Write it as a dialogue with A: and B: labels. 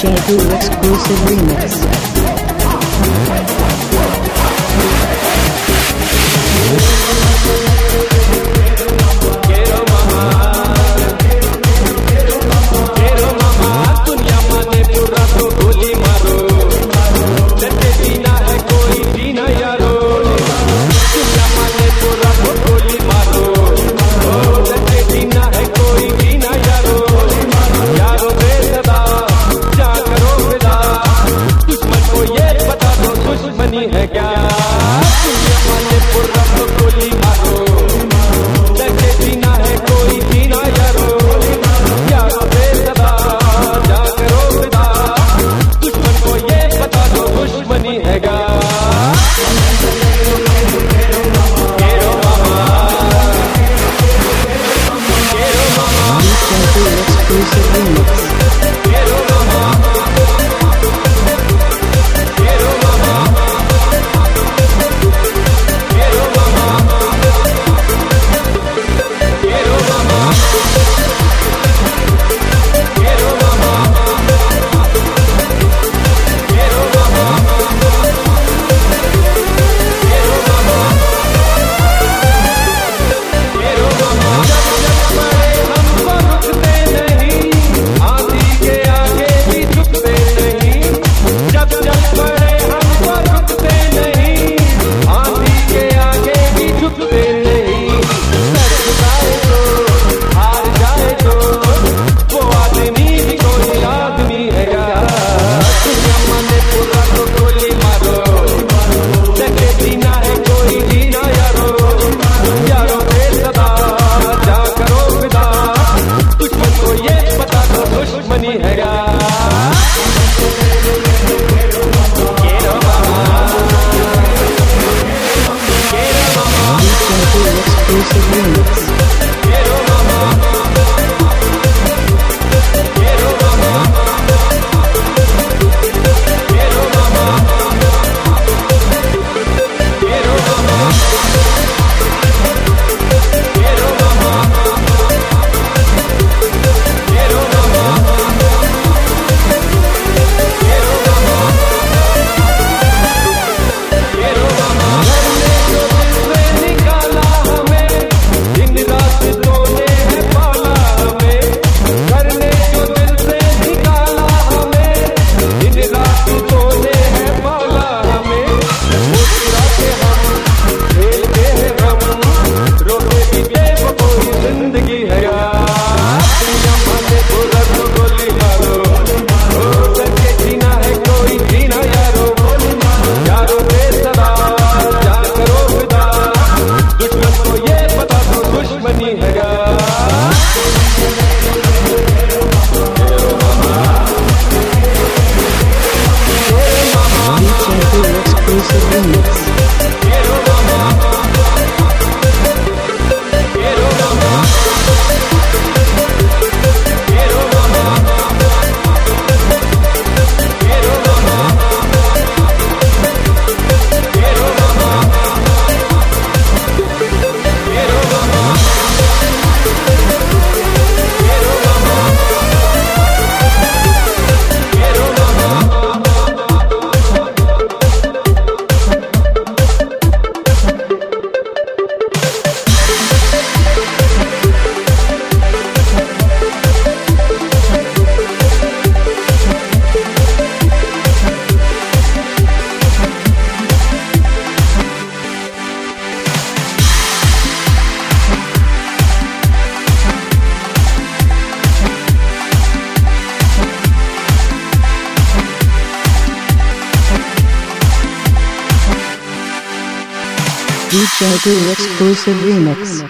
A: J. Do exclusive remix. exclusive remix. DJ Goo exclusive remix.